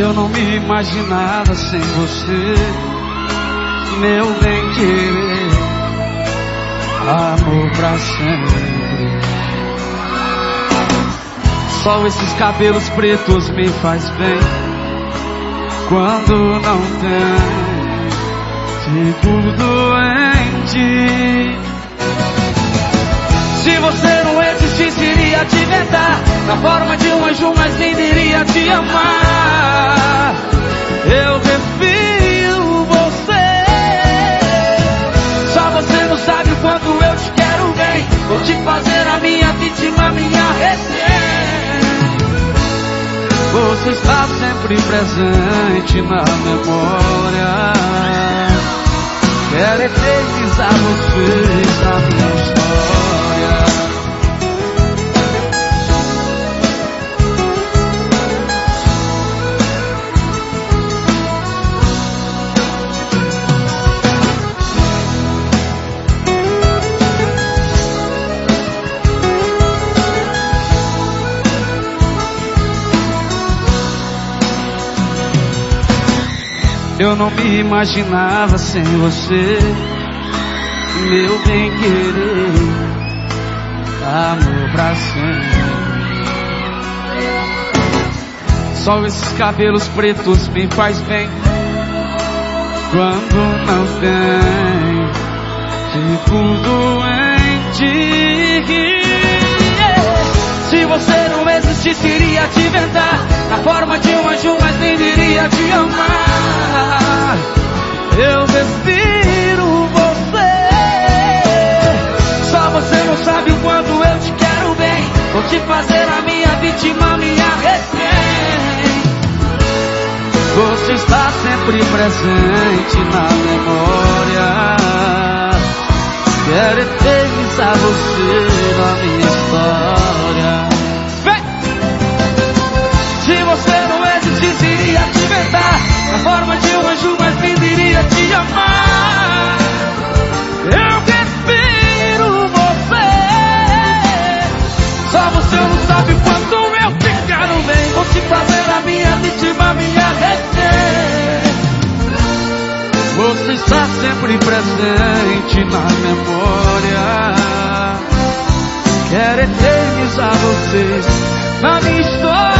Eu não me imaginava sem você, meu bem querer, amor pra sempre. Só esses cabelos pretos me faz bem quando não tem. Fico doente. Se você não existisse, iria te inventar na forma de um anjo, mas nem iria te amar. Fazer a minha vítima, minha refém. Você está sempre presente na memória. Quero eternizar você Eu não me imaginava sem você, meu bem querer, amor pra sempre. Só esses cabelos pretos me faz bem quando não tem. Fico doente. Se você não existisse, iria te inventar na forma de um anjo, mas nem iria te amar. Te fazer a minha vítima, minha refém. Você está sempre presente na memória. Quero eternizar você na minha história. Vem! Se você não existisse, iria te inventar na forma de sempre presente na memória. Quero eternizar você na minha história.